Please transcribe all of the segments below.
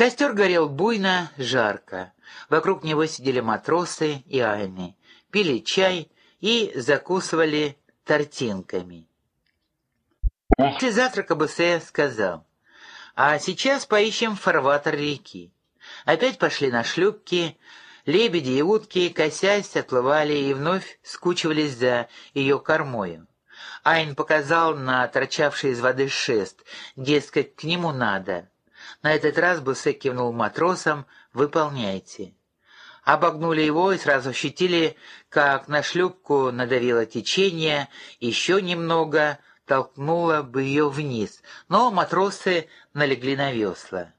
Костер горел буйно, жарко. Вокруг него сидели матросы и айны, пили чай и закусывали тортинками. После завтрака Бессе сказал, «А сейчас поищем фарватер реки». Опять пошли на шлюпки, лебеди и утки, косясь, отплывали и вновь скучивались за ее кормою. Айн показал на торчавший из воды шест, дескать, к нему надо. На этот раз Бусе кивнул матросам «Выполняйте». Обогнули его и сразу ощутили, как на шлюпку надавило течение, еще немного толкнуло бы ее вниз, но матросы налегли на весла.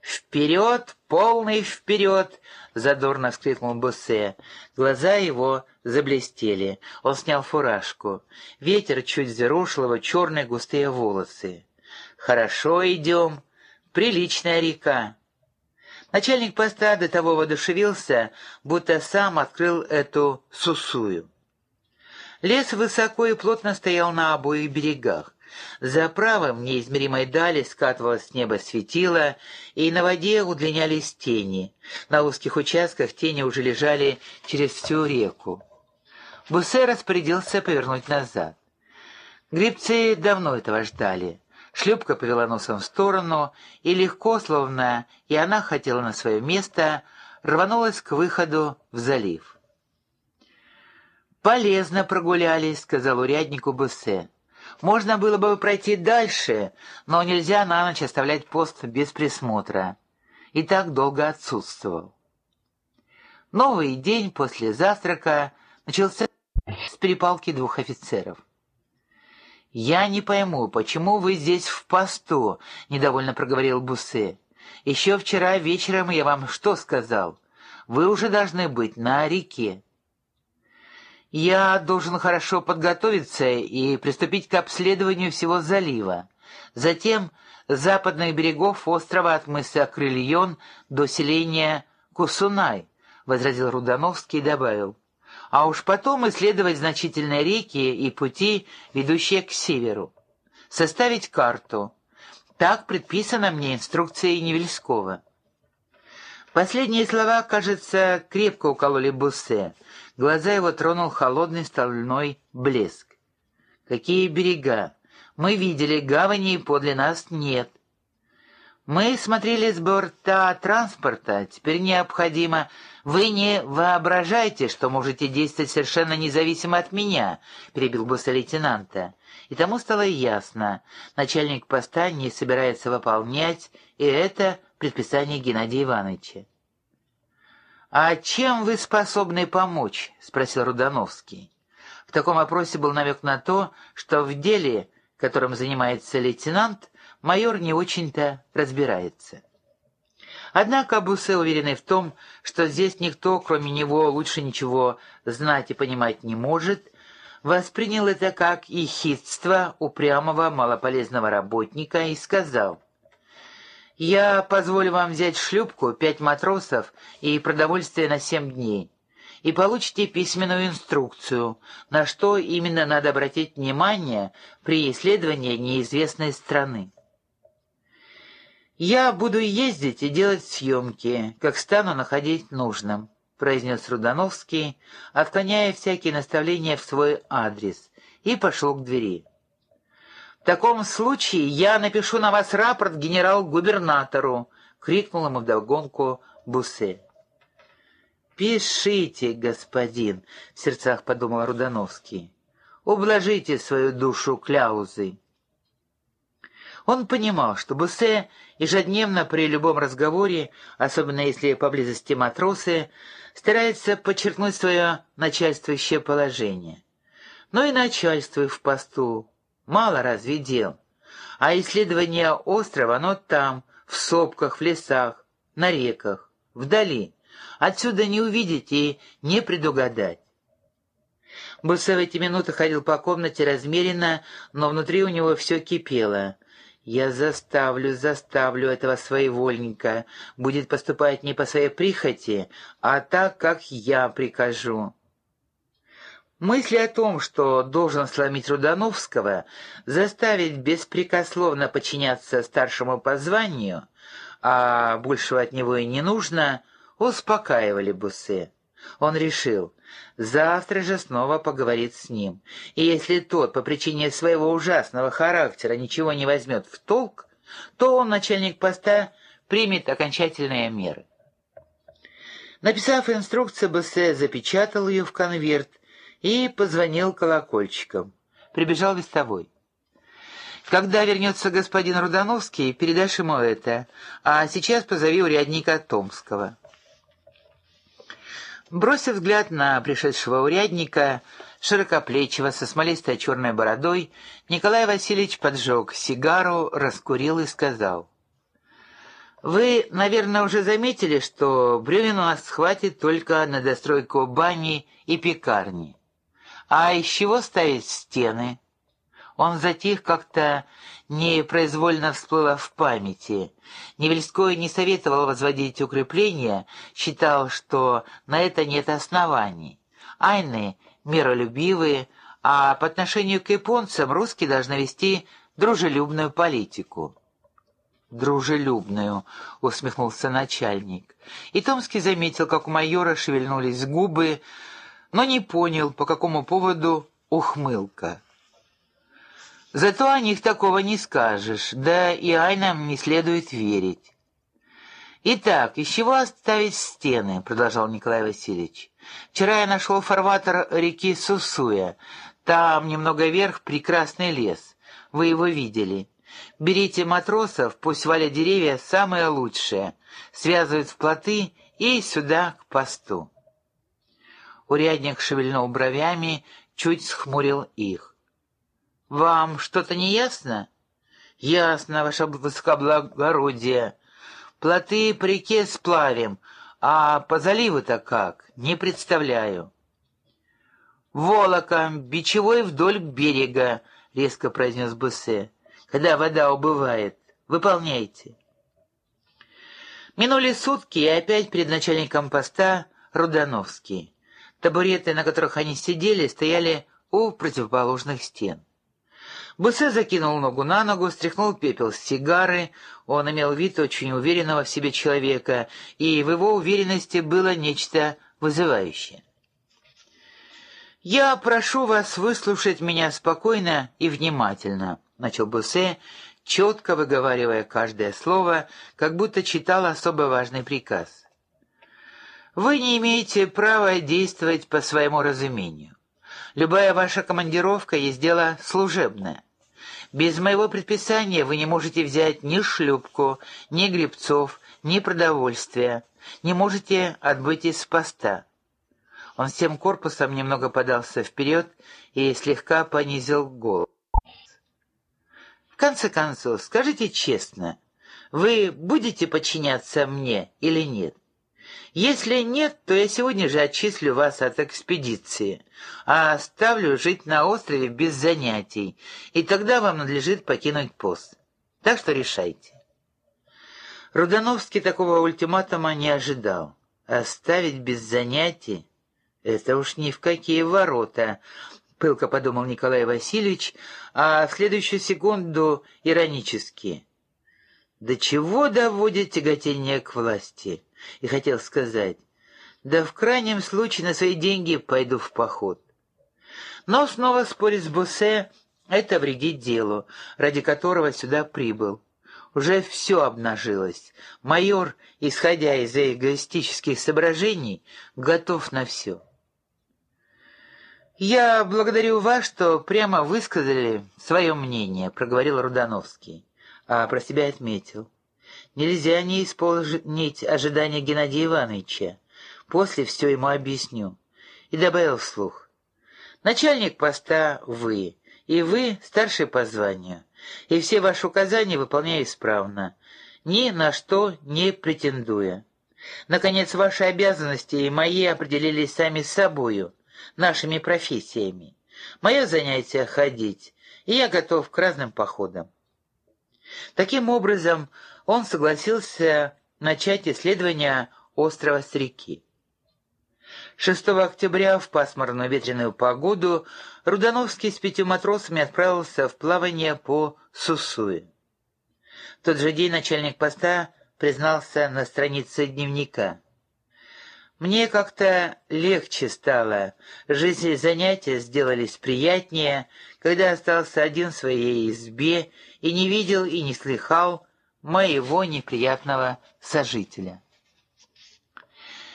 «Вперед, полный вперед!» — задорно вскрикнул Боссе. Глаза его заблестели. Он снял фуражку. Ветер чуть взъерошил его черные густые волосы. «Хорошо идем. Приличная река». Начальник поста до того воодушевился, будто сам открыл эту сусую. Лес высоко и плотно стоял на обоих берегах. За правым неизмеримой дали скатывалось с неба светило, и на воде удлинялись тени. На узких участках тени уже лежали через всю реку. Буссе распорядился повернуть назад. Грибцы давно этого ждали. Шлюпка повела носом в сторону, и легко, словно и она хотела на свое место, рванулась к выходу в залив. «Полезно прогулялись», — сказал уряднику Буссе. Можно было бы пройти дальше, но нельзя на ночь оставлять пост без присмотра. И так долго отсутствовал. Новый день после завтрака начался с перепалки двух офицеров. «Я не пойму, почему вы здесь в посту?» — недовольно проговорил Бусе. «Еще вчера вечером я вам что сказал? Вы уже должны быть на реке. Я должен хорошо подготовиться и приступить к обследованию всего залива. Затем западных берегов острова от мыса Крыльон до селения Кусунай, — возразил Рудановский и добавил. А уж потом исследовать значительные реки и пути, ведущие к северу. Составить карту. Так предписано мне инструкцией Невельского. Последние слова, кажется, крепко укололи Буссе. Глаза его тронул холодный стальной блеск. «Какие берега? Мы видели, гавани подле нас нет. Мы смотрели с борта транспорта, теперь необходимо... Вы не воображайте, что можете действовать совершенно независимо от меня», — перебил босса лейтенанта. И тому стало ясно, начальник поста не собирается выполнять, и это предписание Геннадия Ивановича. «А чем вы способны помочь?» — спросил Рудановский. В таком вопросе был намек на то, что в деле, которым занимается лейтенант, майор не очень-то разбирается. Однако Бусе, уверенный в том, что здесь никто, кроме него, лучше ничего знать и понимать не может, воспринял это как ехидство упрямого малополезного работника и сказал — я позволю вам взять шлюпку, пять матросов и продовольствие на семь дней. И получите письменную инструкцию, на что именно надо обратить внимание при исследовании неизвестной страны. «Я буду ездить и делать съемки, как стану находить нужным», — произнес Рудановский, отклоняя всякие наставления в свой адрес, и пошел к двери. «В таком случае я напишу на вас рапорт генерал-губернатору!» — крикнул ему вдогонку Бусе. «Пишите, господин!» — в сердцах подумал Рудановский. «Ублажите свою душу кляузой!» Он понимал, что Бусе ежедневно при любом разговоре, особенно если поблизости матросы, старается подчеркнуть свое начальствующее положение. Но и начальствуя в посту, мало разве дел. А исследование острова, оно там, в сопках, в лесах, на реках, вдали. Отсюда не увидеть и не предугадать. Бусе в эти минуты ходил по комнате размеренно, но внутри у него все кипело. «Я заставлю, заставлю этого своевольника. Будет поступать не по своей прихоти, а так, как я прикажу». Мысли о том, что должен сломить Рудановского, заставить беспрекословно подчиняться старшему по званию, а большего от него и не нужно, успокаивали Бусе. Он решил, завтра же снова поговорит с ним, и если тот по причине своего ужасного характера ничего не возьмет в толк, то он, начальник поста, примет окончательные меры. Написав инструкцию, Бессе запечатал ее в конверт и позвонил колокольчиком. Прибежал вестовой. «Когда вернется господин Рудановский, передашь ему это, а сейчас позови урядника Томского». Бросив взгляд на пришедшего урядника, широкоплечего, со смолистой черной бородой, Николай Васильевич поджег сигару, раскурил и сказал. «Вы, наверное, уже заметили, что бревен у нас хватит только на достройку бани и пекарни. А из чего ставить стены?» Он затих как-то непроизвольно всплыло в памяти. Невельской не советовал возводить укрепления, считал, что на это нет оснований. Айны миролюбивые, а по отношению к японцам русские должны вести дружелюбную политику. «Дружелюбную», — усмехнулся начальник. И Томский заметил, как у майора шевельнулись губы, но не понял, по какому поводу ухмылка. Зато о них такого не скажешь, да и айнам не следует верить. «Итак, из чего оставить стены?» — продолжал Николай Васильевич. «Вчера я нашел фарватер реки Сусуя. Там немного вверх прекрасный лес. Вы его видели. Берите матросов, пусть валят деревья самые лучшие, связывают в плоты и сюда, к посту». Урядник шевельнул бровями, чуть схмурил их. «Вам что-то не ясно?» «Ясно, ваше высокоблагородие. Плоты по реке сплавим, а по заливу-то как? Не представляю». «Волоком, бичевой вдоль берега», — резко произнес Буссе, — «когда вода убывает. Выполняйте». Минули сутки, и опять перед начальником поста Рудановский. Табуреты, на которых они сидели, стояли у противоположных стен. Бусе закинул ногу на ногу, стряхнул пепел с сигары. Он имел вид очень уверенного в себе человека, и в его уверенности было нечто вызывающее. «Я прошу вас выслушать меня спокойно и внимательно», — начал Бусе, четко выговаривая каждое слово, как будто читал особо важный приказ. «Вы не имеете права действовать по своему разумению. Любая ваша командировка есть дело служебное. Без моего предписания вы не можете взять ни шлюпку, ни грибцов, ни продовольствия, не можете отбыть из поста». Он всем корпусом немного подался вперед и слегка понизил голос. «В конце концов, скажите честно, вы будете подчиняться мне или нет?» Если нет, то я сегодня же отчислю вас от экспедиции, а оставлю жить на острове без занятий, и тогда вам надлежит покинуть пост. Так что решайте. Рудановский такого ультиматума не ожидал. Оставить без занятий — это уж ни в какие ворота, — пылко подумал Николай Васильевич, а в следующую секунду иронически. «До чего доводит тяготение к власти?» И хотел сказать, да в крайнем случае на свои деньги пойду в поход. Но снова спорить с Боссе — это вредит делу, ради которого сюда прибыл. Уже все обнажилось. Майор, исходя из эгоистических соображений, готов на все. «Я благодарю вас, что прямо высказали свое мнение», — проговорил Рудановский, а про себя отметил. Нельзя не исполнить ожидания Геннадия Ивановича. После все ему объясню. И добавил вслух. Начальник поста вы, и вы старший по званию. И все ваши указания выполняю исправно, ни на что не претендуя. Наконец, ваши обязанности и мои определились сами с собою, нашими профессиями. Мое занятие — ходить, и я готов к разным походам. Таким образом, он согласился начать исследование острова с реки. 6 октября в пасмурную ветреную погоду Рудановский с пятью матросами отправился в плавание по Сусуе. В тот же день начальник поста признался на странице дневника. Мне как-то легче стало, жизнь и занятия сделались приятнее, когда остался один в своей избе и не видел и не слыхал моего неприятного сожителя.